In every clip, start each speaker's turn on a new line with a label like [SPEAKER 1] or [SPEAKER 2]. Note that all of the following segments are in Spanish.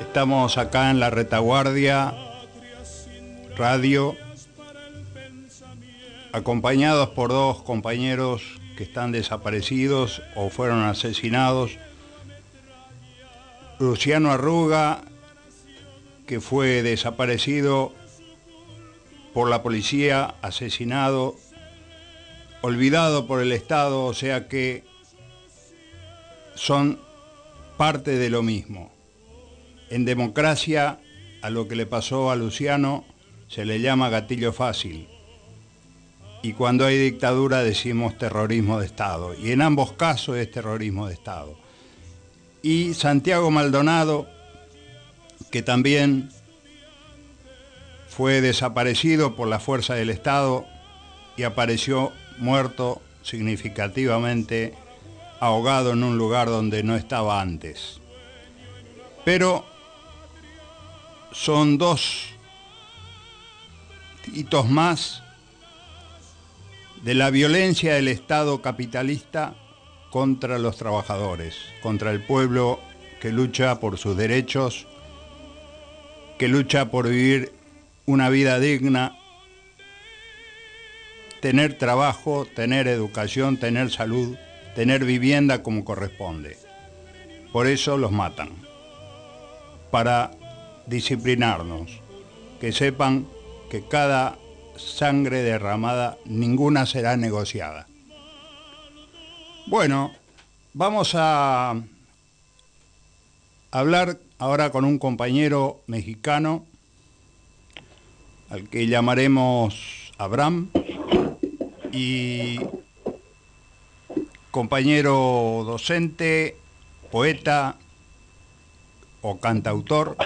[SPEAKER 1] Estamos acá en la retaguardia radio, acompañados por dos compañeros que están desaparecidos o fueron asesinados. Luciano Arruga, que fue desaparecido por la policía, asesinado, olvidado por el Estado, o sea que son parte de lo mismo. En democracia, a lo que le pasó a Luciano se le llama gatillo fácil. Y cuando hay dictadura decimos terrorismo de Estado. Y en ambos casos es terrorismo de Estado. Y Santiago Maldonado, que también fue desaparecido por la fuerza del Estado y apareció muerto significativamente ahogado en un lugar donde no estaba antes. Pero son dos hitos más de la violencia del Estado capitalista contra los trabajadores, contra el pueblo que lucha por sus derechos, que lucha por vivir una vida digna, tener trabajo, tener educación, tener salud, tener vivienda como corresponde. Por eso los matan, para disciplinarnos, que sepan que cada sangre derramada, ninguna será negociada. Bueno, vamos a hablar ahora con un compañero mexicano al que llamaremos Abraham y compañero docente, poeta o cantautor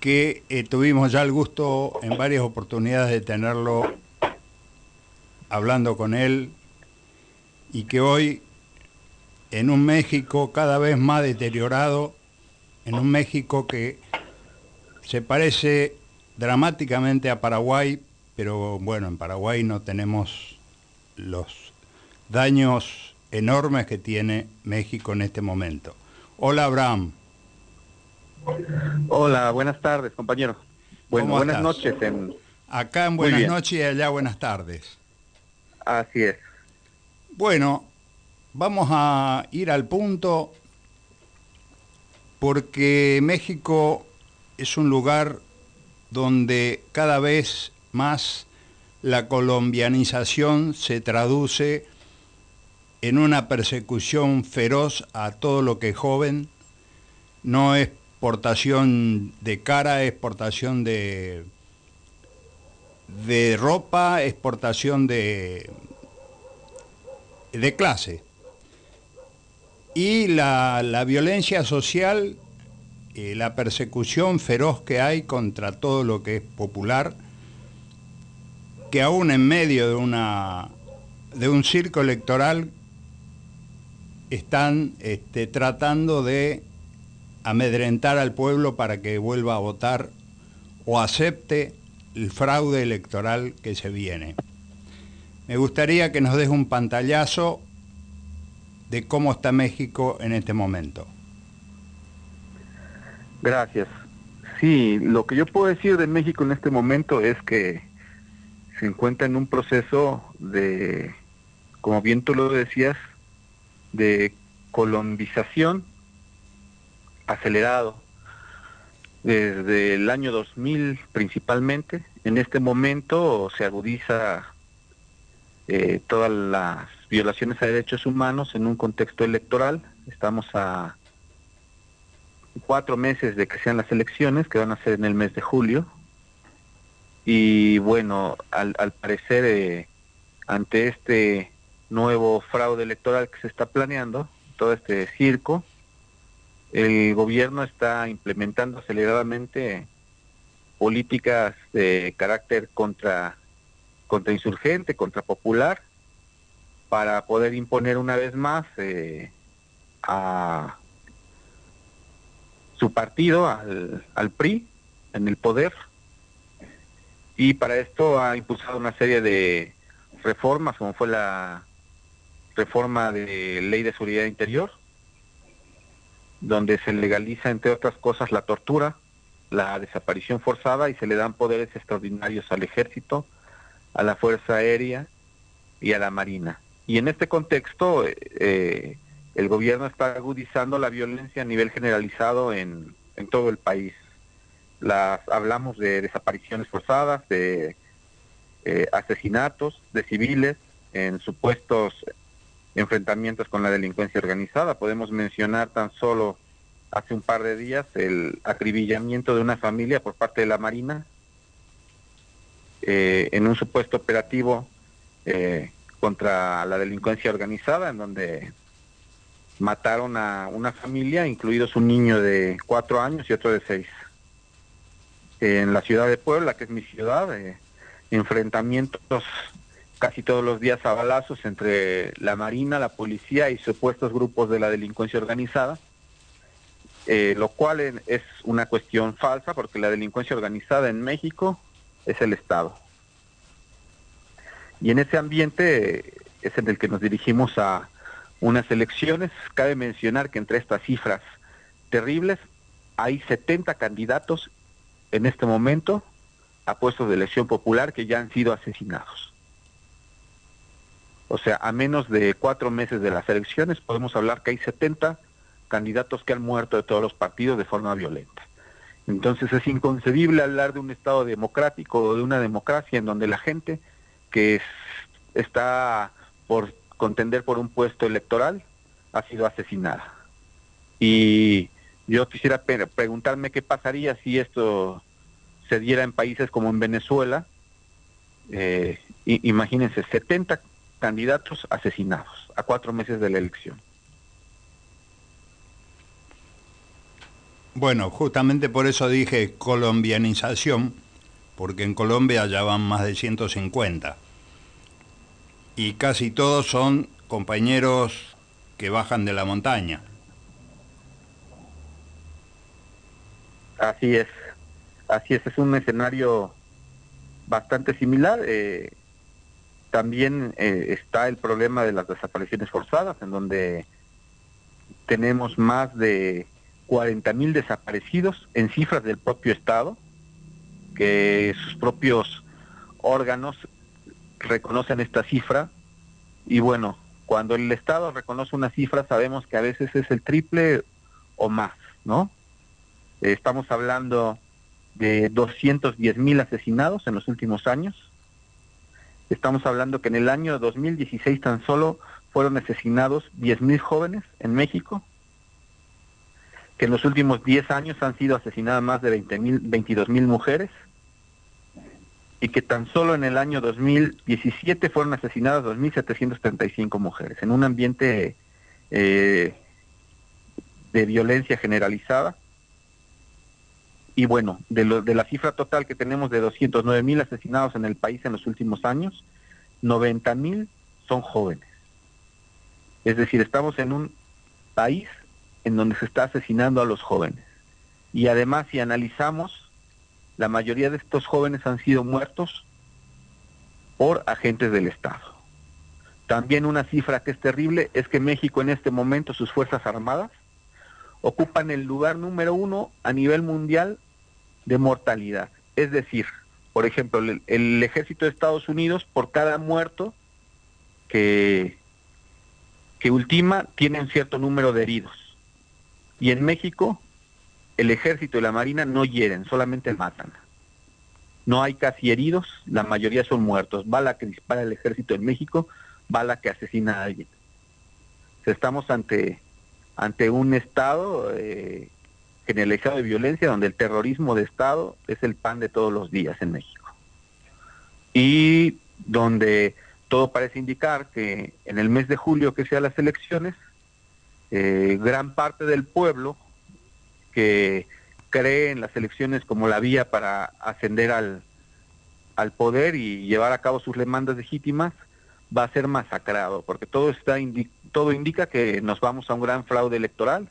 [SPEAKER 1] que eh, tuvimos ya el gusto en varias oportunidades de tenerlo hablando con él y que hoy en un México cada vez más deteriorado, en un México que se parece dramáticamente a Paraguay, pero bueno, en Paraguay no tenemos los daños enormes que tiene México en este momento. Hola Abraham.
[SPEAKER 2] Hola, buenas tardes, compañero. Bueno,
[SPEAKER 1] ¿Cómo
[SPEAKER 2] buenas
[SPEAKER 1] estás?
[SPEAKER 2] noches. En...
[SPEAKER 1] Acá en buenas noches y allá buenas tardes.
[SPEAKER 2] Así es.
[SPEAKER 1] Bueno, vamos a ir al punto porque México es un lugar donde cada vez más la colombianización se traduce en una persecución feroz a todo lo que es joven. No es portación de cara, es portación de, de ropa, exportación de, de clase. Y la, la violencia social eh, la persecución feroz que hay contra todo lo que es popular, que aún en medio de, una, de un circo electoral están este, tratando de amedrentar al pueblo para que vuelva a votar o acepte el fraude electoral que se viene. Me gustaría que nos des un pantallazo de cómo está México en este momento.
[SPEAKER 2] Gracias. Sí, lo que yo puedo decir de México en este momento es que se encuentra en un proceso de, como bien tú lo decías, de colombización acelerado desde el año 2000 principalmente. En este momento se agudiza eh, todas las violaciones a derechos humanos en un contexto electoral. Estamos a cuatro meses de que sean las elecciones, que van a ser en el mes de julio. Y bueno, al, parecer, eh, ante este nuevo fraude electoral que se está planeando, todo este circo, el gobierno está implementando aceleradamente políticas de carácter contra insurgente, contra popular, para poder imponer una vez más eh, a su partido, al, al PRI, en el poder. Y para esto ha impulsado una serie de reformas, como fue la reforma de ley de seguridad interior, donde se legaliza, entre otras cosas, la tortura, la desaparición forzada y se le dan poderes extraordinarios al ejército, a la Fuerza Aérea y a la Marina. Y en este contexto, eh, el gobierno está agudizando la violencia a nivel generalizado en, todo el país. Las, hablamos de desapariciones forzadas, de eh, asesinatos de civiles en supuestos enfrentamientos con la delincuencia organizada. Podemos mencionar tan solo hace un par de días el acribillamiento de una familia por parte de la Marina eh, en un supuesto operativo eh, contra la delincuencia organizada, en donde mataron a una familia, incluidos un niño de cuatro años y otro de seis. En la ciudad de Puebla, que es mi ciudad, eh, enfrentamientos casi todos los días a balazos entre la Marina, la policía y supuestos grupos de la delincuencia organizada, eh, lo cual es una cuestión falsa porque la delincuencia organizada en México es el Estado. Y en ese ambiente es en el que nos dirigimos a unas elecciones. Cabe mencionar que entre estas cifras terribles hay 70 candidatos en este momento a puestos de elección popular que ya han sido asesinados. O sea, a menos de cuatro meses de las elecciones podemos hablar que hay 70 candidatos que han muerto de todos los partidos de forma violenta. Entonces es inconcebible hablar de un Estado democrático o de una democracia en donde la gente que está por contender por un puesto electoral ha sido asesinada. Y yo quisiera preguntarme qué pasaría si esto se diera en países como en Venezuela. Eh, imagínense, 70 candidatos asesinados a cuatro meses de la elección.
[SPEAKER 1] Bueno, justamente por eso dije colombianización, porque en Colombia ya van más de 150. Y casi todos son compañeros que bajan de la montaña.
[SPEAKER 2] Así es, así es, es un escenario bastante similar. Eh, también eh, está el problema de las desapariciones forzadas, en donde tenemos más de 40 mil desaparecidos en cifras del propio Estado, que sus propios órganos reconocen esta cifra. Y bueno, cuando el Estado reconoce una cifra, sabemos que a veces es el triple o más, ¿no? estamos hablando de 210 mil asesinados en los últimos años, Estamos hablando que en el año 2016 tan solo fueron asesinados 10.000 jóvenes en México, que en los últimos 10 años han sido asesinadas más de 20.000, 22.000 mujeres, y que tan solo en el año 2017 fueron asesinadas 2.735 mujeres, en un ambiente eh, de violencia generalizada, Y bueno, de, lo, de la cifra total que tenemos de 209 mil asesinados en el país en los últimos años, 90 mil son jóvenes. Es decir, estamos en un país en donde se está asesinando a los jóvenes. Y además, si analizamos, la mayoría de estos jóvenes han sido muertos por agentes del Estado. También una cifra que es terrible es que México en este momento, sus Fuerzas Armadas, ocupan el lugar número uno a nivel mundial de mortalidad. Es decir, por ejemplo, el, ejército de Estados Unidos, por cada muerto que, que ultima, tiene un cierto número de heridos. Y en México, el ejército y la marina no hieren, solamente matan. No hay casi heridos, la mayoría son muertos. Bala que dispara el ejército en México, bala que asesina a alguien. Estamos ante, ante un Estado eh, generalizado de violencia donde el terrorismo de Estado es el pan de todos los días en México. Y donde todo parece indicar que en el mes de julio que sean las elecciones, eh, gran parte del pueblo que cree en las elecciones como la vía para ascender al, al poder y llevar a cabo sus demandas legítimas, va a ser masacrado, porque todo, está todo indica que nos vamos a un gran fraude electoral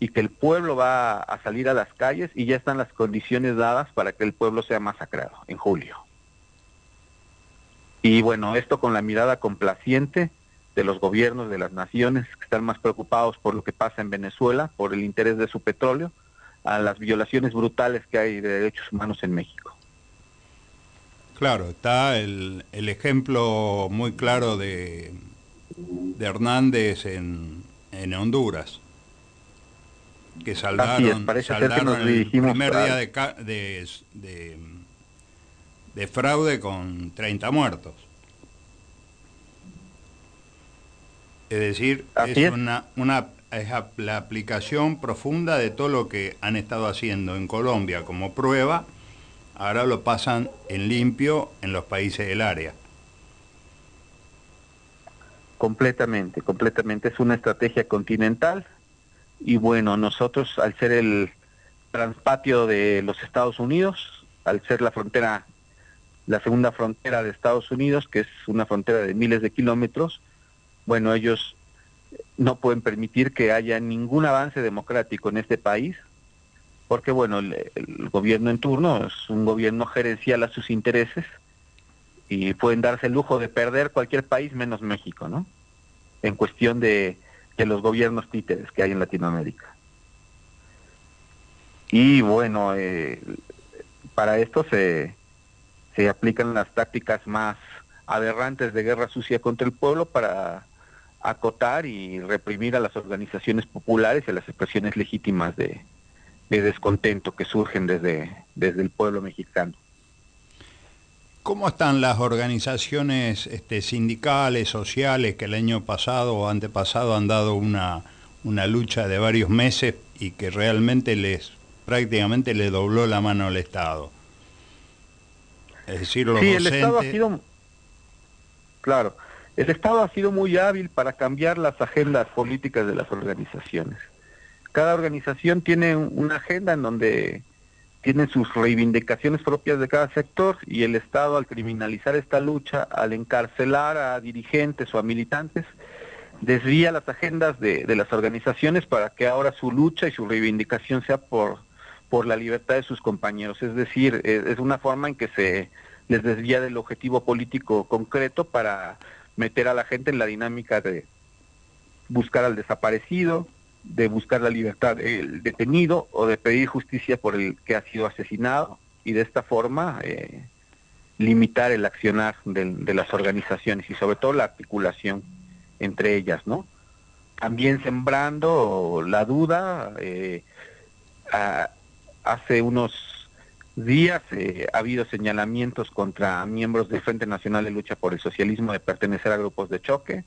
[SPEAKER 2] y que el pueblo va a salir a las calles y ya están las condiciones dadas para que el pueblo sea masacrado en julio. Y bueno, esto con la mirada complaciente de los gobiernos de las naciones que están más preocupados por lo que pasa en Venezuela, por el interés de su petróleo, a las violaciones brutales que hay de derechos humanos en México.
[SPEAKER 1] Claro, está el, el ejemplo muy claro de, de Hernández en, en Honduras, que saldaron, saldaron el primer día de, de, de, de fraude con 30 muertos. Es decir, es, Una, una, es la aplicación profunda de todo lo que han estado haciendo en Colombia como prueba, ahora lo pasan en limpio en los países del área.
[SPEAKER 2] Completamente, completamente. Es una estrategia continental y bueno, nosotros al ser el transpatio de los Estados Unidos, al ser la frontera la segunda frontera de Estados Unidos, que es una frontera de miles de kilómetros, bueno, ellos no pueden permitir que haya ningún avance democrático en este país, porque bueno, el, gobierno en turno es un gobierno gerencial a sus intereses y pueden darse el lujo de perder cualquier país menos México, ¿no? En cuestión de, de los gobiernos títeres que hay en Latinoamérica. Y bueno, eh, para esto se, se aplican las tácticas más aberrantes de guerra sucia contra el pueblo para acotar y reprimir a las organizaciones populares y a las expresiones legítimas de, descontento que surgen desde, desde el pueblo mexicano.
[SPEAKER 1] ¿Cómo están las organizaciones este, sindicales, sociales, que el año pasado o antepasado han dado una, una lucha de varios meses y que realmente les prácticamente le dobló la mano al Estado?
[SPEAKER 2] Es decir, los sí, el Estado ha sido, claro, el Estado ha sido muy hábil para cambiar las agendas políticas de las organizaciones. Cada organización tiene una agenda en donde tiene sus reivindicaciones propias de cada sector y el Estado al criminalizar esta lucha, al encarcelar a dirigentes o a militantes, desvía las agendas de, las organizaciones para que ahora su lucha y su reivindicación sea por por la libertad de sus compañeros. Es decir, eh, es una forma en que se les desvía del objetivo político concreto para meter a la gente en la dinámica de buscar al desaparecido, de buscar la libertad del detenido o de pedir justicia por el que ha sido asesinado y de esta forma eh, limitar el accionar de, las organizaciones y sobre todo la articulación entre ellas, ¿no? También sembrando la duda, eh, hace unos días eh, ha habido señalamientos contra miembros del Frente Nacional de Lucha por el Socialismo de pertenecer a grupos de choque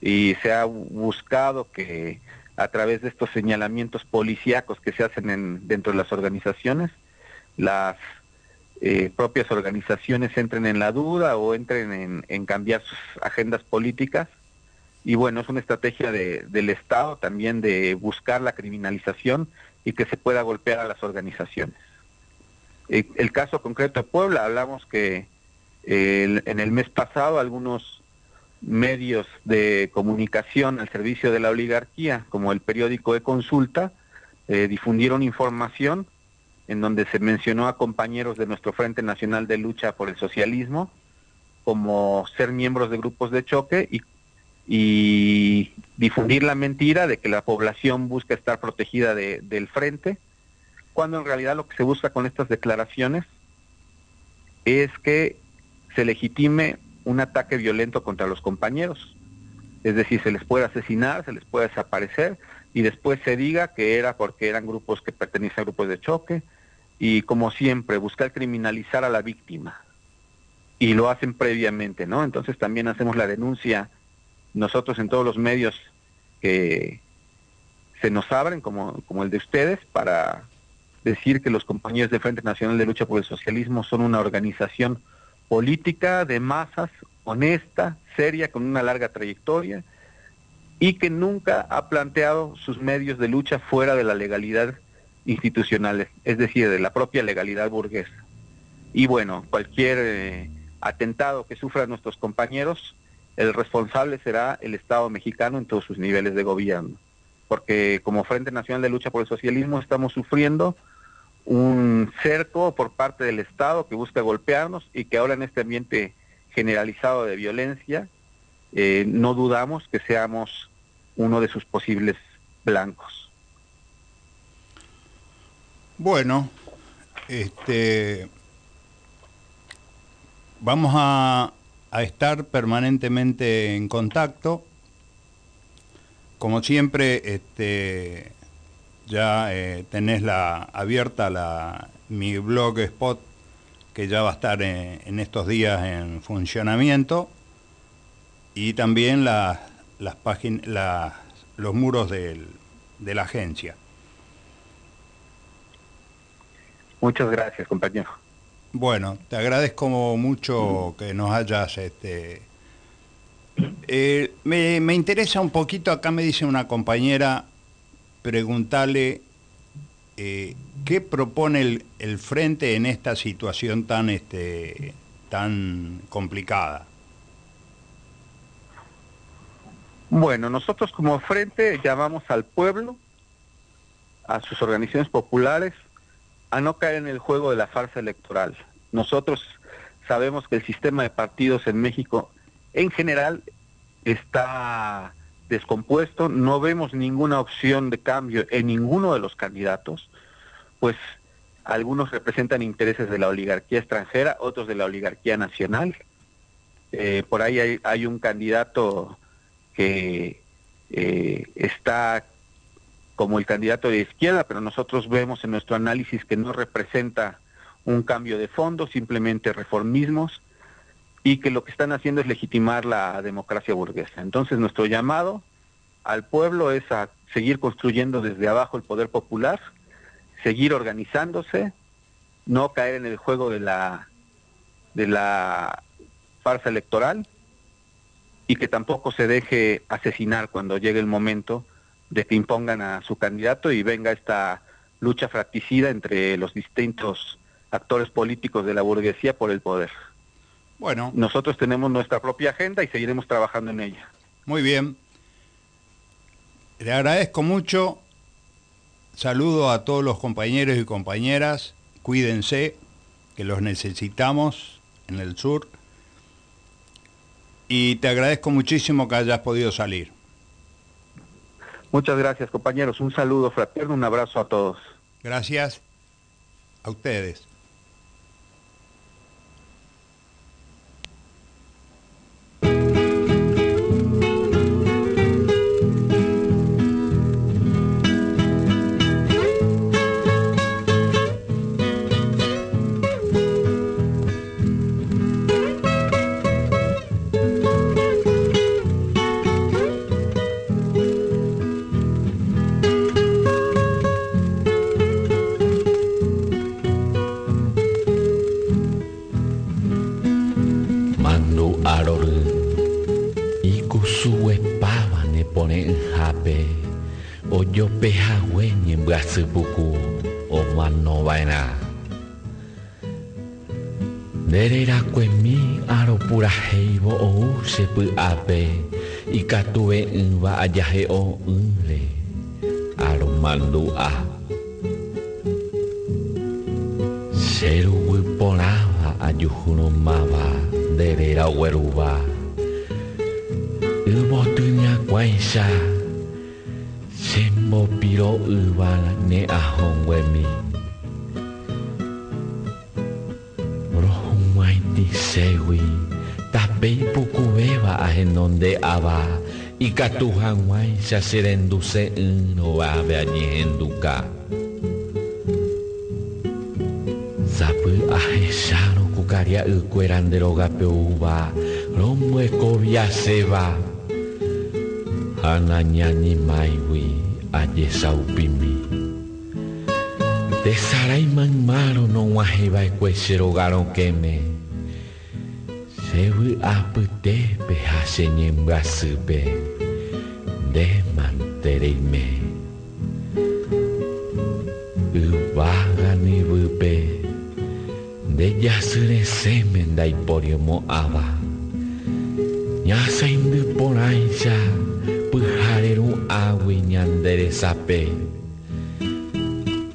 [SPEAKER 2] y se ha buscado que a través de estos señalamientos policíacos que se hacen en, dentro de las organizaciones, las eh, propias organizaciones entren en la duda o entren en, cambiar sus agendas políticas. Y bueno, es una estrategia de, del Estado también de buscar la criminalización y que se pueda golpear a las organizaciones. El, caso concreto de Puebla, hablamos que en el mes pasado algunos medios de comunicación al servicio de la oligarquía, como el periódico de consulta, eh, difundieron información en donde se mencionó a compañeros de nuestro Frente Nacional de Lucha por el Socialismo como ser miembros de grupos de choque y, y difundir la mentira de que la población busca estar protegida del frente, cuando en realidad lo que se busca con estas declaraciones es que se legitime un ataque violento contra los compañeros. Es decir, se les puede asesinar, se les puede desaparecer y después se diga que era porque eran grupos que pertenecen a grupos de choque y como siempre buscar criminalizar a la víctima. Y lo hacen previamente, ¿no? Entonces también hacemos la denuncia nosotros en todos los medios que se nos abren, como, como el de ustedes, para decir que los compañeros de Frente Nacional de Lucha por el Socialismo son una organización política de masas, honesta, seria, con una larga trayectoria y que nunca ha planteado sus medios de lucha fuera de la legalidad institucional, es decir, de la propia legalidad burguesa. Y bueno, cualquier eh, atentado que sufran nuestros compañeros, el responsable será el Estado mexicano en todos sus niveles de gobierno, porque como Frente Nacional de Lucha por el Socialismo estamos sufriendo un cerco por parte del Estado que busca golpearnos y que ahora en este ambiente generalizado de violencia, eh, no dudamos que seamos uno de sus posibles blancos.
[SPEAKER 1] Bueno, este, vamos a, a estar permanentemente en contacto. Como siempre, este, ya eh, tenés la, abierta la, mi blog spot que ya va a estar en, estos días en funcionamiento y también las páginas los muros de la agencia.
[SPEAKER 2] Muchas gracias, compañero.
[SPEAKER 1] Bueno, te agradezco mucho que nos hayas... Este, eh, me, me interesa un poquito, acá me dice una compañera, preguntarle eh, qué propone el, frente en esta situación tan, este, tan complicada.
[SPEAKER 2] Bueno, nosotros como frente llamamos al pueblo, a sus organizaciones populares, a no caer en el juego de la farsa electoral. Nosotros sabemos que el sistema de partidos en México en general está descompuesto, no vemos ninguna opción de cambio en ninguno de los candidatos, pues algunos representan intereses de la oligarquía extranjera, otros de la oligarquía nacional. Eh, por ahí hay, un candidato que eh, está como el candidato de izquierda, pero nosotros vemos en nuestro análisis que no representa un cambio de fondo, simplemente reformismos y que lo que están haciendo es legitimar la democracia burguesa. Entonces nuestro llamado al pueblo es a seguir construyendo desde abajo el poder popular, seguir organizándose, no caer en el juego de la de la farsa electoral y que tampoco se deje asesinar cuando llegue el momento de que impongan a su candidato y venga esta lucha fratricida entre los distintos actores políticos de la burguesía por el poder. Bueno. Nosotros tenemos nuestra propia agenda y seguiremos trabajando en ella.
[SPEAKER 1] Muy bien. Le agradezco mucho. Saludo a todos los compañeros y compañeras. Cuídense, que los necesitamos en el sur. Y te agradezco muchísimo que hayas podido salir.
[SPEAKER 2] Muchas gracias, compañeros. Un saludo fraterno, un abrazo a todos.
[SPEAKER 1] Gracias a ustedes.
[SPEAKER 3] yo pehahue nyembah sepuku oman no vaina. Nerera kuemi aro pura heibo ou sepu ape ikatue unwa ayahe o unle aro mandu a. Seru wiponaba ayuhuno maba derera weruba. Ubo tunya kuensa. Sembo piro ubala ne ahongwemi Rohumwaiti sewi Tapei pukueva ahenonde aba Ikatuhanwai saserenduse no ave añehenduka Zapu ahesaro kukaria ukueranderogape uva Romo ekovia seba Ananyani maiwi ayesa upimi Tesarai maro no waheba ekwesero garo keme. Sewi apute pe hasenye mbasupe De mantereime Ubaga ni bupe De yasure semen da iporio mo aba Nyasa indu Puhareru awi nyandere sape.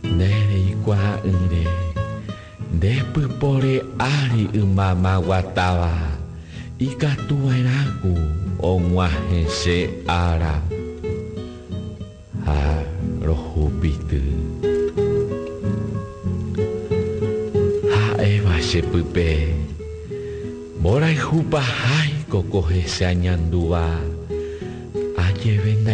[SPEAKER 3] Nere ikwa ire De pupore ari umama watawa Ikatua eraku Onwahe se ara. Ha rohupitu Ha eva se pupe. Borai hupa hai kokohe se añandua Aye venda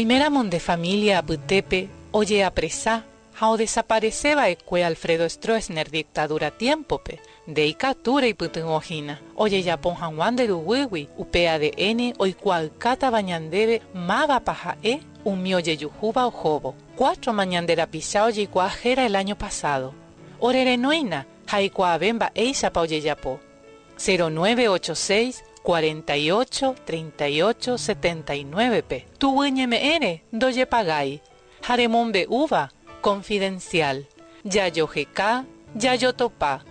[SPEAKER 4] Oimeramon de familia Aputepe, oye apresá, hao desapareceba ecue Alfredo Stroessner dictadura tiempope, de icatura y putunojina, oye yapon Juan de Duwiwi, upea de N, oikual cata bañandebe, mava paja e, un mioye yujuba o jobo, cuatro mañandera pisao oye cuajera el año pasado, orerenoina, haikua bemba eisa pa oye yapo, 0986 48 38 79 p. Tu me doye pagai. Jaremombe uva, confidencial. Yayo GK, Yayo Topa.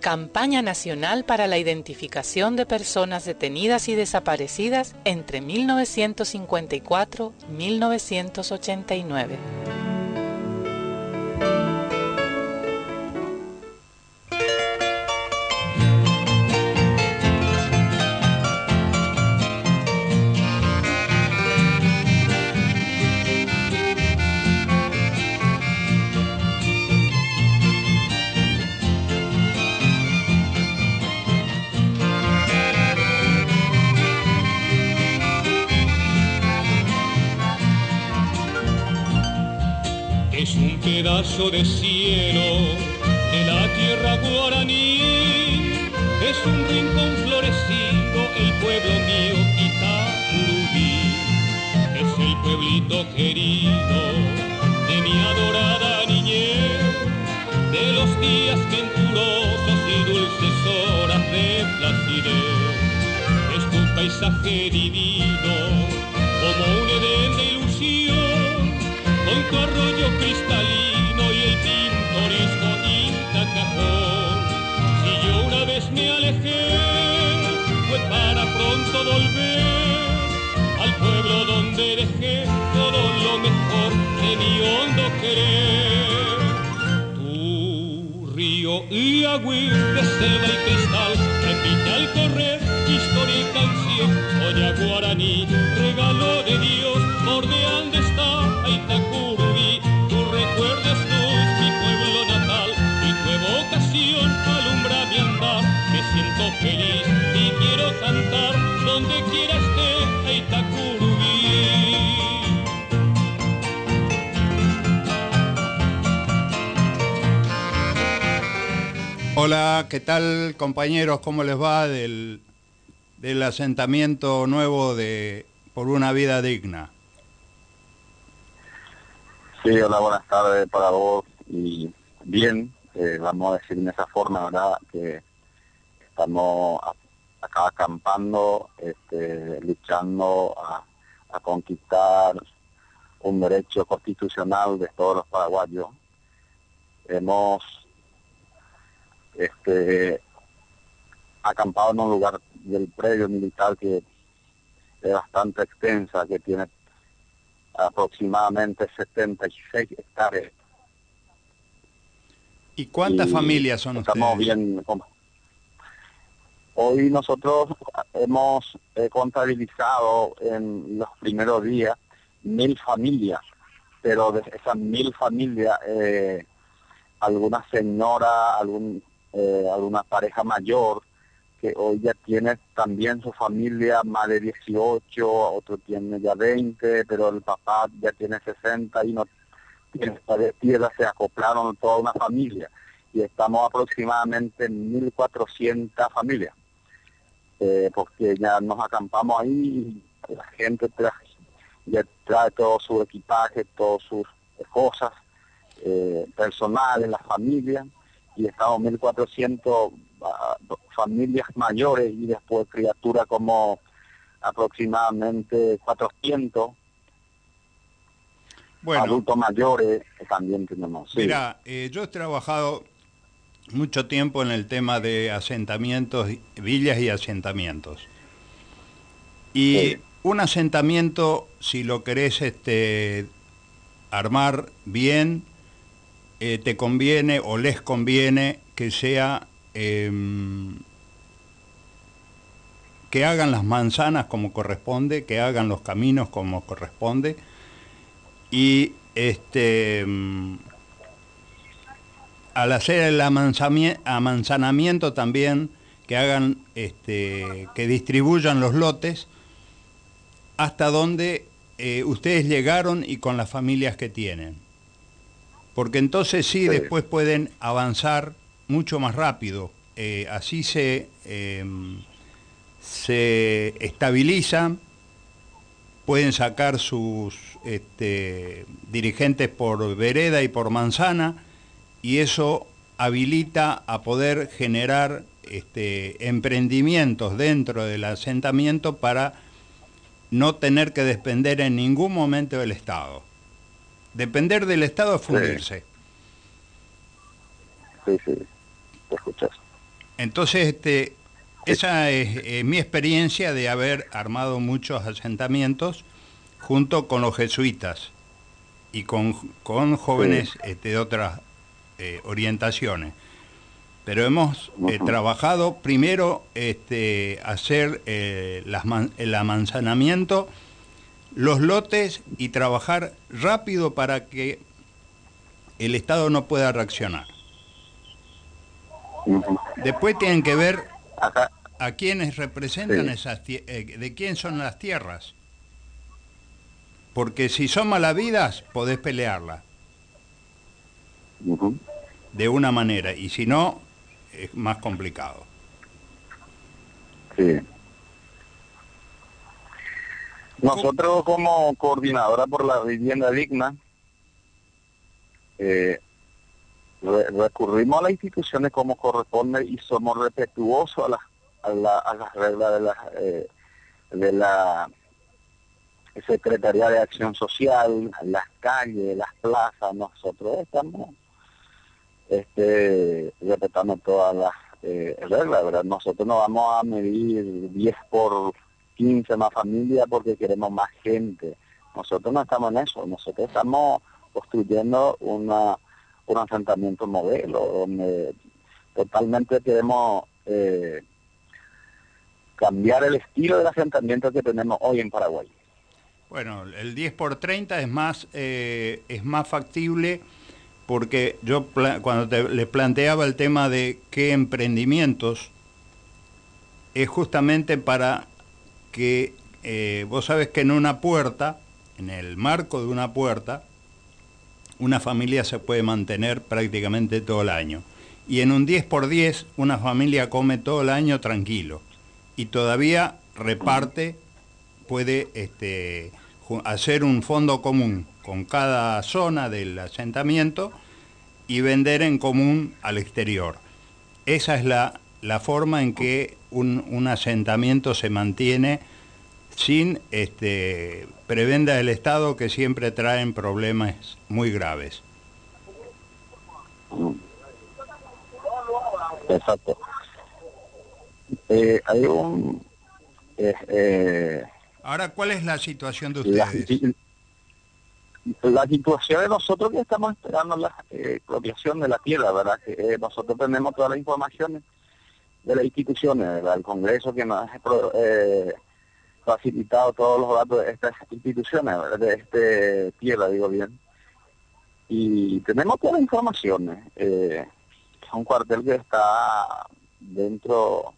[SPEAKER 4] Campaña Nacional para la Identificación de Personas Detenidas y Desaparecidas entre 1954-1989.
[SPEAKER 5] Pedazo de cielo de la tierra guaraní. Es un rincón florecido, el pueblo mío, Itapurubí. Es el pueblito querido de mi adorada niñez, de los días venturosos y dulces horas de placidez. Es tu paisaje divino, como un edén de ilusión con tu arroyo cristalino volver al pueblo donde dejé todo lo mejor de mi hondo querer. Tu río y agüir de selva y cristal repite al correr historia y canción, soya guaraní, regalo de Dios, bordeando está cantar donde quiera esté Itacurubí.
[SPEAKER 1] Hola, ¿qué tal compañeros? ¿Cómo les va del, del, asentamiento nuevo de Por una vida digna?
[SPEAKER 6] Sí, hola, buenas tardes para vos y bien, eh, vamos a decir en esa forma, ¿verdad? Que estamos acá acampando, este, luchando a, a conquistar un derecho constitucional de todos los paraguayos. Hemos este, acampado en un lugar del predio militar que es bastante extensa, que tiene aproximadamente 76 hectáreas.
[SPEAKER 1] ¿Y cuántas
[SPEAKER 6] Y
[SPEAKER 1] familias son
[SPEAKER 6] Estamos
[SPEAKER 1] ustedes?
[SPEAKER 6] bien. Hoy nosotros hemos eh, contabilizado en los primeros días mil familias, pero de esas mil familias, eh, alguna señora, eh, alguna pareja mayor, que hoy ya tiene también su familia más de 18, otro tiene ya 20, pero el papá ya tiene 60 y no tiene de tierra, se acoplaron toda una familia. Y estamos aproximadamente en 1.400 familias, eh, porque ya nos acampamos ahí y la gente tra- ya trae todo su equipaje, todas sus cosas eh, personales, las familias, y estamos 1.400 ah, familias mayores y después criaturas como aproximadamente 400
[SPEAKER 1] Bueno,
[SPEAKER 6] adultos mayores también tenemos. sí.
[SPEAKER 1] mira, eh, yo he trabajado mucho tiempo en el tema de asentamientos, villas y asentamientos. Y
[SPEAKER 6] Sí.
[SPEAKER 1] un asentamiento, si lo querés este, armar bien, eh, te conviene o les conviene que sea em, que hagan las manzanas como corresponde, que hagan los caminos como corresponde y este mm, al hacer el amanzanamiento también que hagan este que distribuyan los lotes hasta donde eh, ustedes llegaron y con las familias que tienen. Porque entonces sí,
[SPEAKER 6] Sí.
[SPEAKER 1] después pueden avanzar mucho más rápido. Eh, así se, em, se estabilizan, pueden sacar sus este, dirigentes por vereda y por manzana, y eso habilita a poder generar este, emprendimientos dentro del asentamiento para no tener que depender en ningún momento del Estado. Depender del Estado es fundirse.
[SPEAKER 6] Sí, sí, te escuchas.
[SPEAKER 1] Entonces, este, esa es, eh, mi experiencia de haber armado muchos asentamientos junto con los jesuitas y con, con jóvenes este, de otras eh, orientaciones. Pero hemos eh, trabajado primero este, hacer eh, las man- el amanzanamiento, los lotes y trabajar rápido para que el Estado no pueda reaccionar. Después tienen que ver a quiénes representan
[SPEAKER 6] Sí.
[SPEAKER 1] esas de quién son las tierras. Porque si son malavidas, podés de una manera, y si no, es más complicado.
[SPEAKER 6] Sí. Nosotros como coordinadora por la vivienda digna, eh, re- recurrimos a las instituciones como corresponde y somos respetuosos a las, a la- a las reglas de la, eh, de la Secretaría de Acción Social, las calles, las plazas, nosotros estamos este, respetando todas las eh, reglas, ¿verdad? Nosotros no vamos a medir 10 por 15 más familias porque queremos más gente. Nosotros no estamos en eso, nosotros estamos construyendo una, un asentamiento modelo donde totalmente queremos eh, cambiar el estilo del asentamiento que tenemos hoy en Paraguay.
[SPEAKER 1] Bueno, el 10 por 30 es más, eh, es más factible porque yo cuando te- le planteaba el tema de qué emprendimientos, es justamente para que eh, vos sabes que en una puerta, en el marco de una puerta, una familia se puede mantener prácticamente todo el año. y en un 10 por 10 una familia come todo el año tranquilo y todavía reparte, puede este, hacer un fondo común con cada zona del asentamiento y vender en común al exterior. Esa es la, la forma en que un, un, asentamiento se mantiene sin este, prebenda del Estado que siempre traen problemas muy graves.
[SPEAKER 6] Exacto. Eh, hay un... Eh, eh,
[SPEAKER 1] Ahora, ¿cuál es la situación de ustedes?
[SPEAKER 6] La, la situación de nosotros que estamos esperando la eh, expropiación de la tierra, ¿verdad? Que eh, nosotros tenemos todas las informaciones de las instituciones, ¿verdad? El Congreso que nos ha eh, facilitado todos los datos de estas instituciones, ¿verdad? De este tierra, digo bien. Y tenemos todas las informaciones. Eh, es un cuartel que está dentro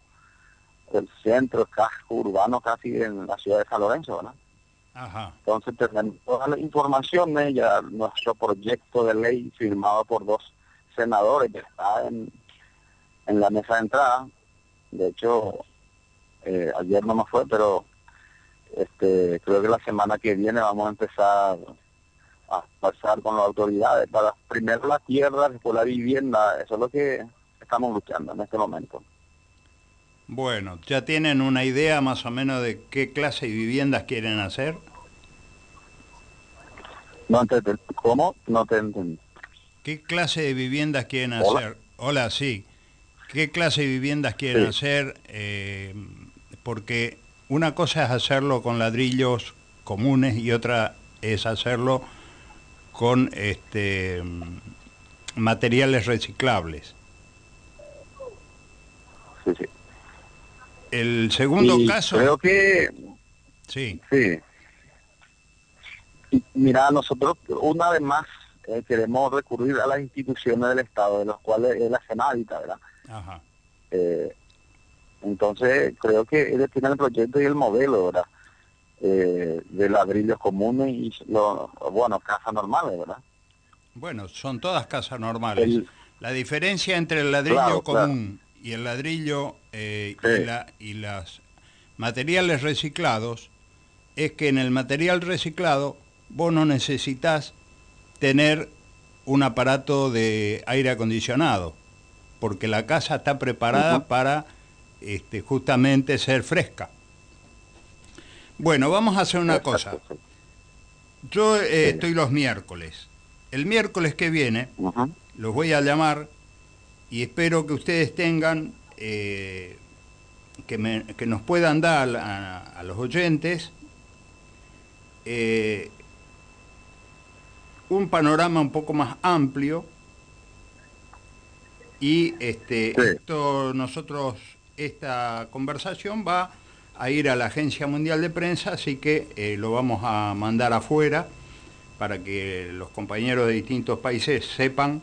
[SPEAKER 6] del centro, casco urbano, casi en la ciudad de San Lorenzo, ¿verdad?
[SPEAKER 1] Ajá.
[SPEAKER 6] Entonces tenemos todas las informaciones, ya nuestro proyecto de ley firmado por dos senadores que está en, en la mesa de entrada. De hecho, eh, ayer no me fue, pero este creo que la semana que viene vamos a empezar a pasar con las autoridades para primero la tierra, después la vivienda. Eso es lo que estamos luchando en este momento.
[SPEAKER 1] Bueno, ¿ya tienen una idea más o menos de qué clase de viviendas quieren hacer?
[SPEAKER 6] No te, ¿Cómo? No te entendí.
[SPEAKER 1] ¿Qué clase de viviendas quieren Hola. hacer? Hola, sí. ¿Qué clase de viviendas quieren sí. hacer? Eh, porque una cosa es hacerlo con ladrillos comunes y otra es hacerlo con este materiales reciclables.
[SPEAKER 6] Sí, sí.
[SPEAKER 1] El segundo
[SPEAKER 6] y
[SPEAKER 1] caso...
[SPEAKER 6] Creo que...
[SPEAKER 1] Sí.
[SPEAKER 6] Sí. Mira, nosotros una vez más eh, queremos recurrir a las instituciones del Estado, de las cuales es la Senadita, ¿verdad?
[SPEAKER 1] Ajá.
[SPEAKER 6] Eh, entonces, creo que ellos tienen el proyecto y el modelo, ¿verdad? Eh, de ladrillos comunes y, lo, bueno, casas normales, ¿verdad?
[SPEAKER 1] Bueno, son todas casas normales.
[SPEAKER 6] El-
[SPEAKER 1] La diferencia entre el ladrillo
[SPEAKER 6] Claro,
[SPEAKER 1] común y el ladrillo eh,
[SPEAKER 6] Sí.
[SPEAKER 1] y, la- y materiales reciclados es que en el material reciclado vos no necesitas tener un aparato de aire acondicionado, porque la casa está preparada para este, justamente ser fresca. Bueno, vamos a hacer una cosa. Yo eh, estoy los miércoles. El miércoles que viene los voy a llamar y espero que ustedes tengan, eh, que, me- que nos puedan dar a, a los oyentes eh, un panorama un poco más amplio y este,
[SPEAKER 6] Sí.
[SPEAKER 1] esto nosotros, esta conversación va a ir a la Agencia Mundial de Prensa, así que eh, lo vamos a mandar afuera para que los compañeros de distintos países sepan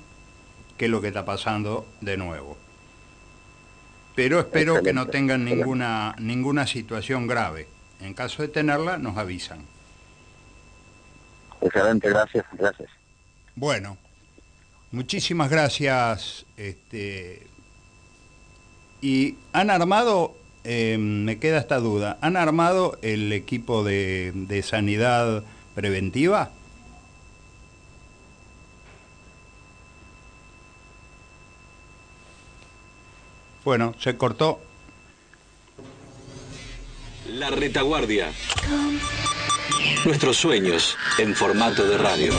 [SPEAKER 1] qué es lo que está pasando de nuevo. Pero espero que no tengan ninguna, ninguna situación grave. En caso de tenerla, nos avisan.
[SPEAKER 6] Excelente, gracias, gracias.
[SPEAKER 1] Bueno, muchísimas gracias. Este, y han armado, eh, me queda esta duda, ¿han armado el equipo de, de sanidad preventiva? Bueno, se cortó.
[SPEAKER 7] La retaguardia. Nuestros sueños en formato de radio.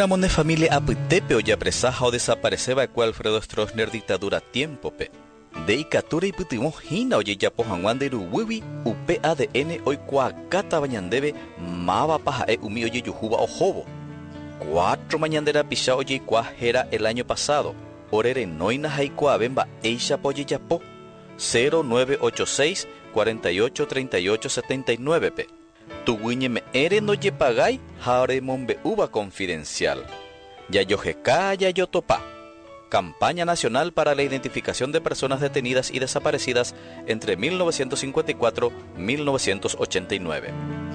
[SPEAKER 8] Oimera de familia apitepe o yapresaja o desapareceba cual Alfredo Stroessner dictadura tiempo pe. De icatura y putimos hina oye yapo hanguan de upe ADN hoy cuacata bañandebe maba paja e umi oye yujuba o jobo. Cuatro mañandera pisha oye cuajera el año pasado. Orere noina haikua bemba eisha poye yapo. 0986 48 38 tu Tuguiñeme ere no yepagai, jaremombe uva confidencial. Yayojeca, yayotopá. Campaña Nacional para la Identificación de Personas Detenidas y Desaparecidas entre 1954-1989.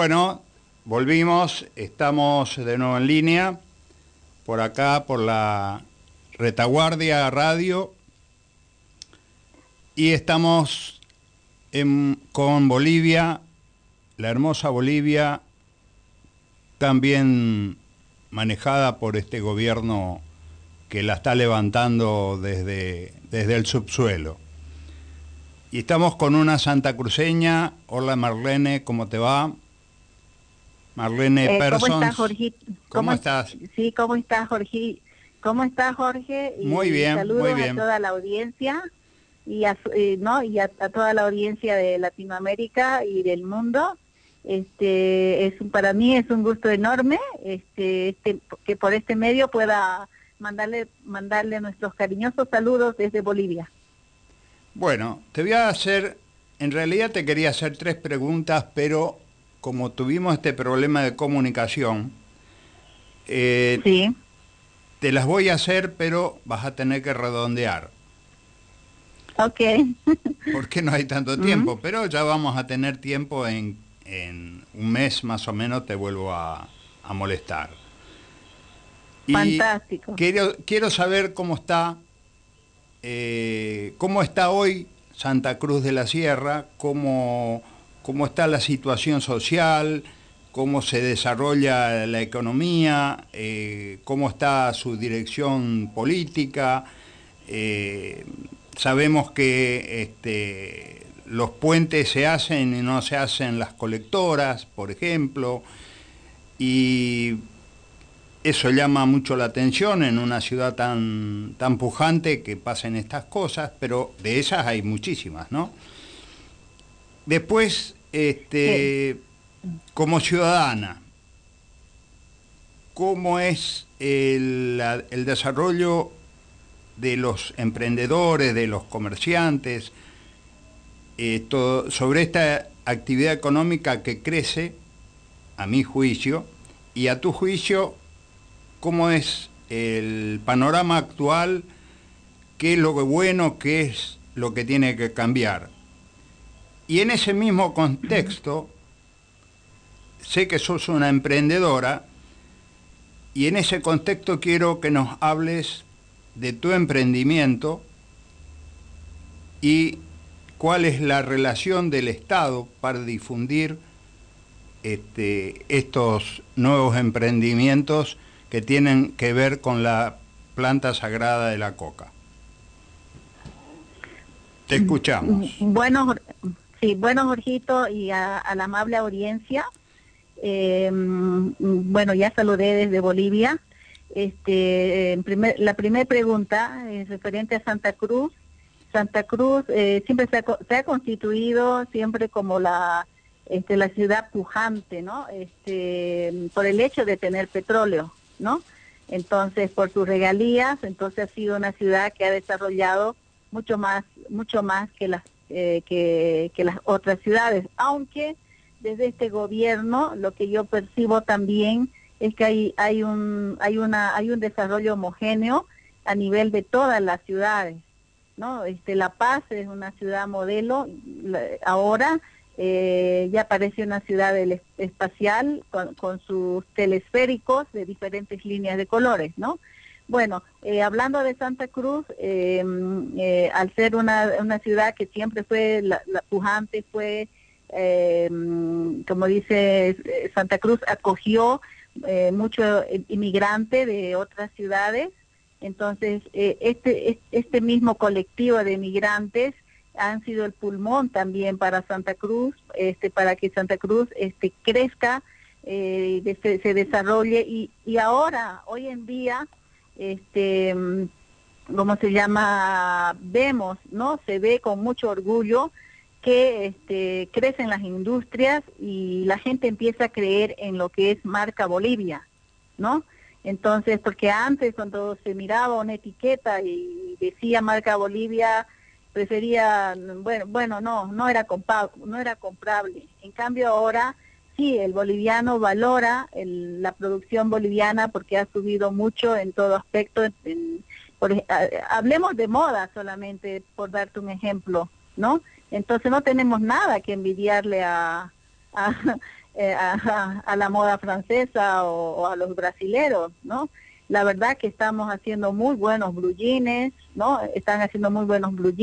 [SPEAKER 1] Bueno, volvimos, estamos de nuevo en línea, por acá, por la Retaguardia Radio, y estamos con Bolivia, la hermosa Bolivia, también manejada por este gobierno que la está levantando desde, desde el subsuelo. Y estamos con una santa cruceña. Hola Marlene, ¿cómo te va?
[SPEAKER 9] Marlene eh, ¿Cómo estás, Jorge? ¿Cómo, estás? Sí, ¿cómo estás, Jorge? ¿Cómo estás, Jorge?
[SPEAKER 1] muy bien,
[SPEAKER 9] saludos
[SPEAKER 1] muy bien.
[SPEAKER 9] a toda la audiencia y a, eh, no y a, toda la audiencia de Latinoamérica y del mundo. Este es para mí es un gusto enorme este, este que por este medio pueda mandarle mandarle nuestros cariñosos saludos desde Bolivia.
[SPEAKER 1] Bueno, te voy a hacer, en realidad te quería hacer tres preguntas, pero como tuvimos este problema de comunicación,
[SPEAKER 9] eh, sí.
[SPEAKER 1] te las voy a hacer, pero vas a tener que redondear.
[SPEAKER 9] Ok.
[SPEAKER 1] Porque no hay tanto tiempo, pero ya vamos a tener tiempo en, en, un mes más o menos, te vuelvo a, a molestar.
[SPEAKER 9] Fantástico.
[SPEAKER 1] Quiero, quiero saber cómo está eh, cómo está hoy Santa Cruz de la Sierra, cómo, cómo está la situación social, cómo se desarrolla la economía, eh, cómo está su dirección política. Eh, sabemos que este, los puentes se hacen y no se hacen las colectoras, por ejemplo, y eso llama mucho la atención en una ciudad tan, tan pujante que pasen estas cosas, pero de esas hay muchísimas, ¿no? Después, este, como ciudadana, ¿cómo es el, desarrollo de los emprendedores, de los comerciantes, eh, sobre esta actividad económica que crece, a mi juicio, y a tu juicio, cómo es el panorama actual, qué es lo bueno, qué es lo que tiene que cambiar. Y en ese mismo contexto, sé que sos una emprendedora y en ese contexto quiero que nos hables de tu emprendimiento y cuál es la relación del Estado para difundir este, estos nuevos emprendimientos que tienen que ver con la planta sagrada de la coca. Te escuchamos.
[SPEAKER 9] Bueno, sí, bueno, Jorgito, y a, la amable audiencia. Em, bueno, ya saludé desde Bolivia. Este, primer, la primera pregunta es referente a Santa Cruz. Santa Cruz eh, siempre se ha, se ha, constituido siempre como la este, la ciudad pujante, ¿no? Este, por el hecho de tener petróleo. ¿no? Entonces, por sus regalías, entonces ha sido una ciudad que ha desarrollado mucho más, mucho más que las, eh, que, las otras ciudades, aunque desde este gobierno lo que yo percibo también es que hay, hay, un, hay, una, hay un desarrollo homogéneo a nivel de todas las ciudades. ¿no? Este, la Paz es una ciudad modelo ahora, eh, ya aparece una ciudad espacial con, sus telesféricos de diferentes líneas de colores, ¿no? Bueno, eh, hablando de Santa Cruz, eh, al ser una, una, ciudad que siempre fue, la, pujante fue, como dice Santa Cruz, acogió mucho inmigrante de otras ciudades, entonces este, este mismo colectivo de inmigrantes han sido el pulmón también para Santa Cruz, este, para que Santa Cruz este, crezca, eh, se, desarrolle. Y, y ahora, hoy en día, este, ¿cómo se llama? Vemos, ¿no? Se ve con mucho orgullo que este, crecen las industrias y la gente empieza a creer en lo que es marca Bolivia, ¿no? Entonces, porque antes cuando se miraba una etiqueta y decía marca Bolivia, prefería, bueno, bueno, no, no era no era comprable. En cambio ahora el boliviano valora la producción boliviana porque ha subido mucho en todo aspecto. por, hablemos de moda solamente, por darte un ejemplo, ¿no? Entonces no tenemos nada que envidiarle a, eh, a, la moda francesa o, a los brasileros, ¿no? La verdad que estamos haciendo muy buenos blue ¿no? Están haciendo muy buenos blue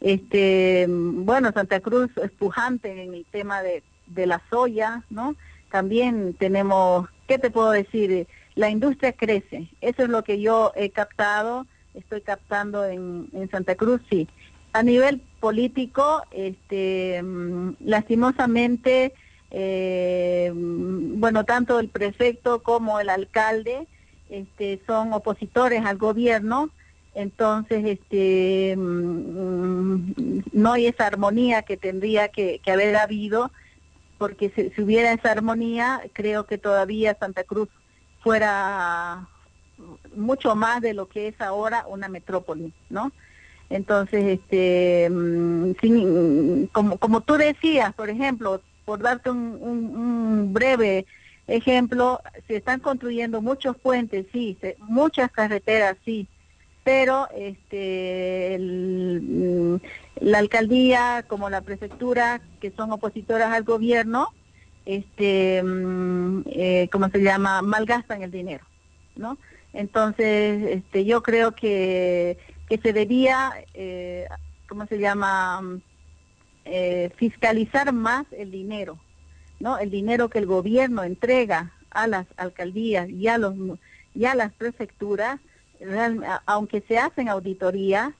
[SPEAKER 9] Este, bueno, Santa Cruz es pujante en el tema de, de la soya, ¿no? También tenemos, ¿qué te puedo decir? La industria crece. Eso es lo que yo he captado, estoy captando en, en Santa Cruz, sí. A nivel político, este, mm, lastimosamente, eh, bueno, tanto el prefecto como el alcalde este, son opositores al gobierno, entonces este, mm, no hay esa armonía que tendría que, haber habido, porque si, hubiera esa armonía, creo que todavía Santa Cruz fuera mucho más de lo que es ahora una metrópoli, ¿no? Entonces, este, mm, como, como tú decías, por ejemplo, por darte un, breve ejemplo, se están construyendo muchos puentes, sí, muchas carreteras, sí, pero este, mm, la alcaldía como la prefectura, que son opositoras al gobierno, este, mm, eh, ¿cómo se llama? Malgastan el dinero, ¿no? Entonces, este, yo creo que, se debía, eh, ¿cómo se llama? Eh, fiscalizar más el dinero, ¿no? El dinero que el gobierno entrega a las alcaldías y a, los, y a las prefecturas, aunque se hacen auditorías,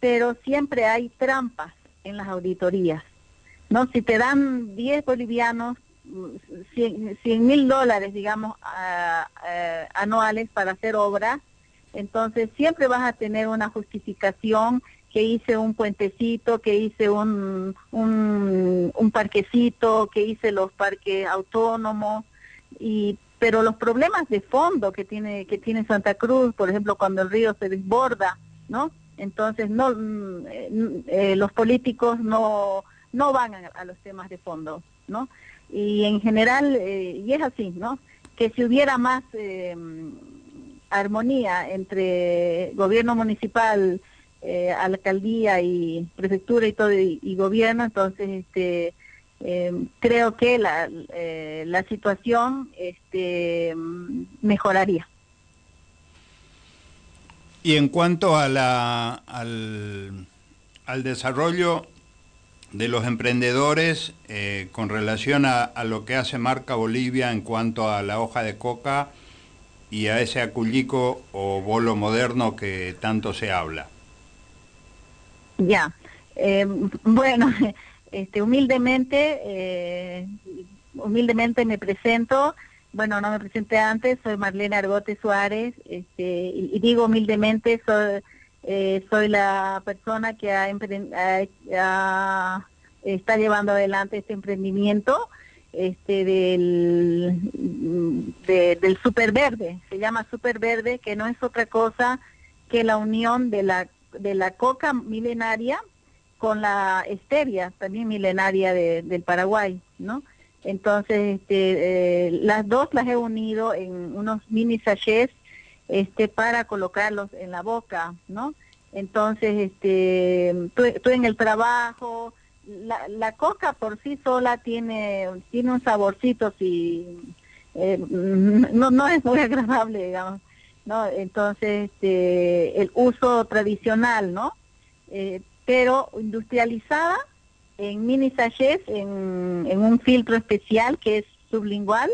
[SPEAKER 9] pero siempre hay trampas en las auditorías, ¿no? Si te dan 10 bolivianos, 100 mil dólares, digamos, anuales para hacer obras, entonces siempre vas a tener una justificación que hice un puentecito, que hice un, un, parquecito, que hice los parques autónomos, y pero los problemas de fondo que tiene que tiene Santa Cruz, por ejemplo, cuando el río se desborda, ¿no? Entonces no mm, eh, los políticos no no van a, los temas de fondo, ¿no? Y en general eh, y es así, ¿no? Que si hubiera más eh, armonía entre gobierno municipal eh, alcaldía y prefectura y todo y, gobierno, entonces este eh, creo que la, eh, la situación este, mejoraría.
[SPEAKER 1] Y en cuanto a la, al, al desarrollo de los emprendedores con relación a, a, lo que hace Marca Bolivia en cuanto a la hoja de coca y a ese acullico o bolo moderno que tanto se habla.
[SPEAKER 9] Ya, eh, bueno, este, humildemente, eh, humildemente me presento. Bueno, no me presenté antes, soy Marlene Argote Suárez, este, y, digo humildemente, soy, eh, soy la persona que ha, está llevando adelante este emprendimiento este del del superverde se llama superverde que no es otra cosa que la unión de la de la coca milenaria con la stevia, también milenaria de, del Paraguay, ¿no? Entonces, este, eh, las dos las he unido en unos mini sachets este, para colocarlos en la boca, ¿no? Entonces, este, tú, en el trabajo, la, la, coca por sí sola tiene, tiene un saborcito, si, eh, no, no es muy agradable, digamos, ¿no? Entonces, este, el uso tradicional, ¿no? Eh, pero industrializada en mini sachets, en, en, un filtro especial que es sublingual.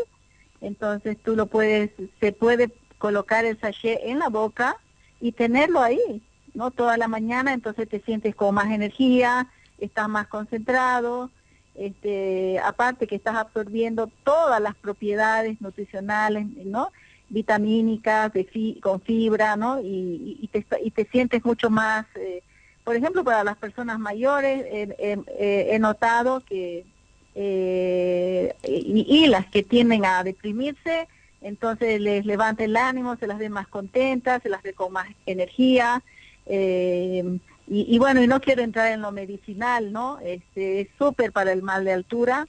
[SPEAKER 9] Entonces tú lo puedes, se puede colocar el sachet en la boca y tenerlo ahí, ¿no? Toda la mañana, entonces te sientes con más energía, estás más concentrado, este, aparte que estás absorbiendo todas las propiedades nutricionales, ¿no? vitamínicas, con fibra, ¿no? Y, te, y te sientes mucho más, eh, por ejemplo, para las personas mayores, he notado que, eh, y, las que tienden a deprimirse, entonces les levanta el ánimo, se las ve más contentas, se las ve con más energía. Eh, y, bueno, y no quiero entrar en lo medicinal, ¿no? Este, es súper para el mal de altura.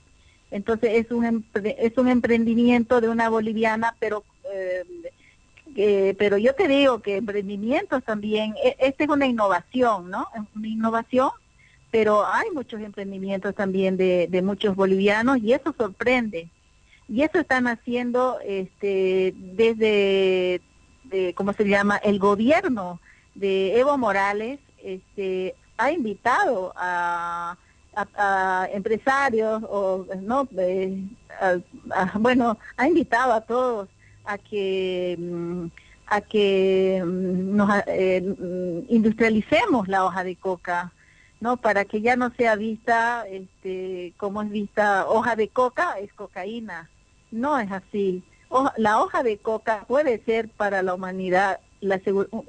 [SPEAKER 9] Entonces es un, es un emprendimiento de una boliviana, pero eh, pero yo te digo que emprendimientos también, e, esta es una innovación, ¿no? Una innovación pero hay muchos emprendimientos también de, muchos bolivianos y eso sorprende. Y eso están haciendo este, desde, de, ¿cómo se llama?, el gobierno de Evo Morales este, ha invitado a, a, empresarios o no eh, bueno ha invitado a todos a que mm, a que mm, nos eh, mm, industrialicemos la hoja de coca no para que ya no sea vista este como es vista hoja de coca es cocaína no es así la hoja de coca puede ser para la humanidad la,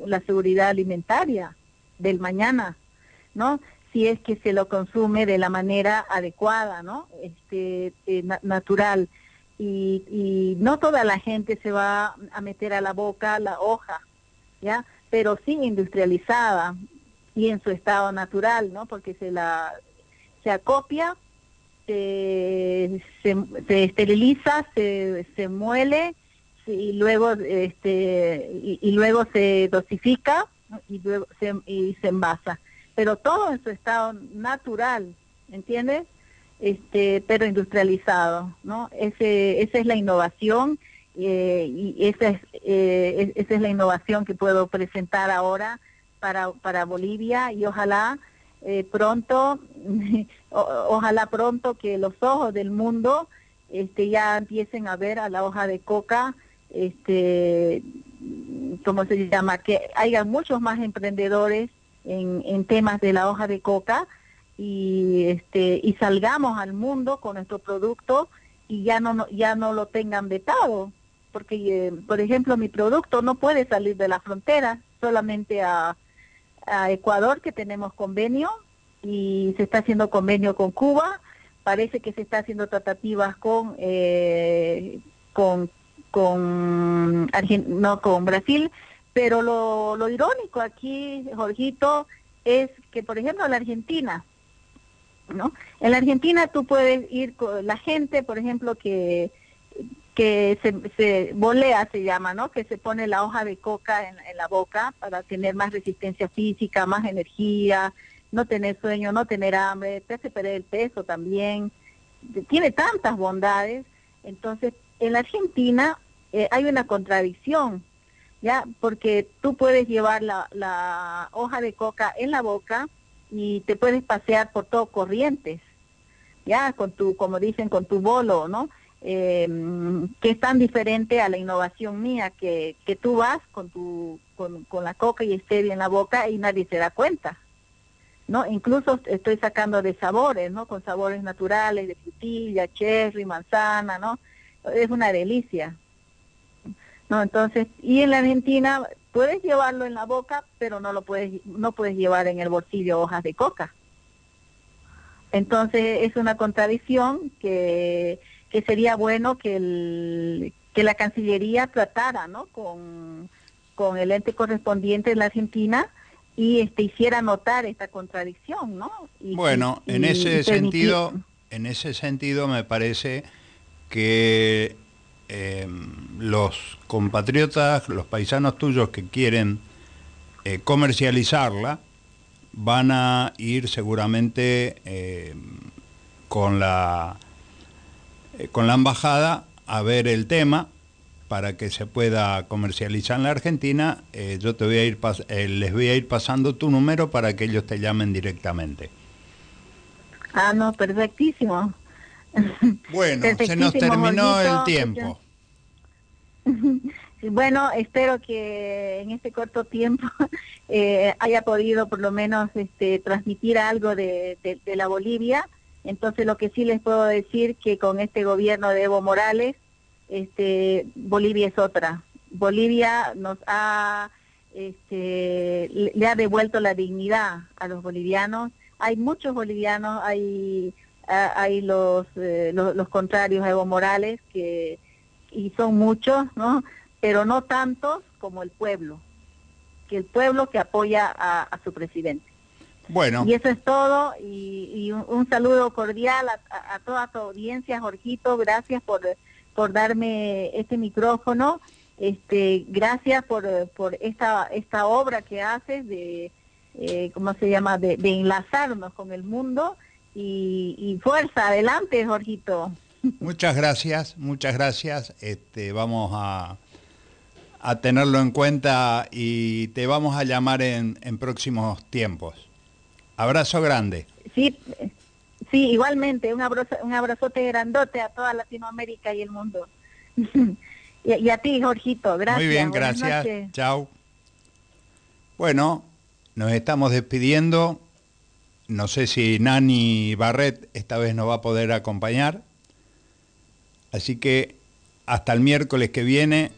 [SPEAKER 9] la seguridad alimentaria del mañana, ¿no? Si es que se lo consume de la manera adecuada, ¿no? Este, eh, natural. Y, y no toda la gente se va a meter a la boca la hoja, ¿ya? Pero sí industrializada y en su estado natural, ¿no? Porque se la se acopia, se, se, esteriliza, se, se muele y luego este y luego se dosifica y luego se, y se envasa. Pero todo en su estado natural, ¿entiendes? Este, pero industrializado, ¿no? Ese, esa es la innovación eh, y esa es, eh, esa es la innovación que puedo presentar ahora para, para Bolivia y ojalá eh, pronto, ojalá pronto que los ojos del mundo este, ya empiecen a ver a la hoja de coca este, ¿cómo se llama? Que haya muchos más emprendedores en, en temas de la hoja de coca y este y salgamos al mundo con nuestro producto y ya no ya no lo tengan vetado. Porque eh, por ejemplo mi producto no puede salir de la frontera solamente a, a Ecuador que tenemos convenio y se está haciendo convenio con Cuba. Parece que se está haciendo tratativas con eh, con con no con Brasil, pero lo, lo irónico aquí, Jorgito, es que por ejemplo la Argentina, ¿no? En la Argentina tú puedes ir con la gente, por ejemplo, que que se, se volea se llama, ¿no? Que se pone la hoja de coca en, en, la boca para tener más resistencia física, más energía, no tener sueño, no tener hambre, te hace perder el peso también, tiene tantas bondades. Entonces, en la Argentina eh, hay una contradicción, ¿ya? Porque tú puedes llevar la, la hoja de coca en la boca y te puedes pasear por todo Corrientes, ¿ya? Con tu, como dicen, con tu bolo, ¿no? Eh, que es tan diferente a la innovación mía, que, que tú vas con, tu, con, con la coca y stevia en la boca y nadie se da cuenta. ¿no? Incluso estoy sacando de sabores, ¿no? Con sabores naturales, de frutilla, cherry, manzana, ¿no? Es una delicia. No, entonces, y en la Argentina puedes llevarlo en la boca, pero no lo puedes no puedes llevar en el bolsillo hojas de coca. Entonces, es una contradicción que, que sería bueno que el que la Cancillería tratara, ¿no? con con el ente correspondiente en la Argentina y este hiciera notar esta contradicción, ¿no?
[SPEAKER 1] Y, bueno, en ese sentido, en ese sentido me parece que eh, los compatriotas, los paisanos tuyos que quieren eh, comercializarla, van a ir seguramente eh, con, la, eh, con la embajada a ver el tema para que se pueda comercializar en la Argentina. yo te voy a ir les voy a ir pasando tu número para que ellos te llamen directamente.
[SPEAKER 9] Ah, no, perfectísimo.
[SPEAKER 1] Bueno, se nos terminó el tiempo.
[SPEAKER 9] Bueno, espero que en este corto tiempo eh, haya podido por lo menos este, transmitir algo de, de, la Bolivia. Entonces, lo que sí les puedo decir que con este gobierno de Evo Morales, este, Bolivia es otra. Bolivia nos ha, este, le ha devuelto la dignidad a los bolivianos. Hay muchos bolivianos, hay hay los, eh, los, los, contrarios a Evo Morales, que, y son muchos, ¿no? Pero no tantos como el pueblo, que el pueblo que apoya a, a su presidente.
[SPEAKER 1] Bueno.
[SPEAKER 9] Y eso es todo, y, y un, un, saludo cordial a, a, toda tu audiencia, Jorgito, gracias por, por darme este micrófono, este, gracias por, por esta, esta obra que haces de eh, ¿cómo se llama?, de, enlazarnos con el mundo y, fuerza, adelante, Jorgito.
[SPEAKER 1] Muchas gracias, muchas gracias. Este, vamos a, a tenerlo en cuenta y te vamos a llamar en, en próximos tiempos. Abrazo grande.
[SPEAKER 9] Sí, sí, igualmente, un abrazo, un abrazote grandote a toda Latinoamérica y el mundo. y, a ti, Jorgito, gracias.
[SPEAKER 1] Muy bien, gracias. Chao. Bueno, nos estamos despidiendo. No sé si Nani Barret esta vez nos va a poder acompañar. Así que hasta el miércoles que viene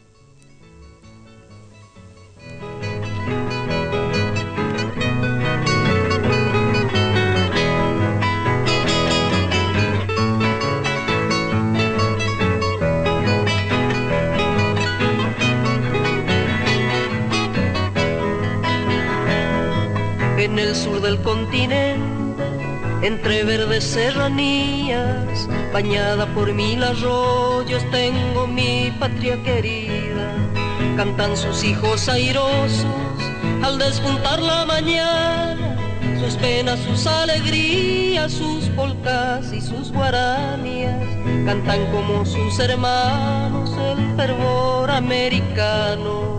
[SPEAKER 10] del continente, entre verdes serranías, bañada por mil arroyos, tengo mi patria querida. Cantan sus hijos airosos al despuntar la mañana, sus penas, sus alegrías, sus polcas y sus guaranías. Cantan como sus hermanos el fervor americano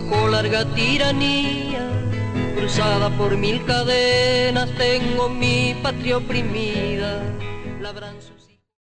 [SPEAKER 10] bajo larga tiranía, cruzada por mil cadenas, tengo mi patria oprimida,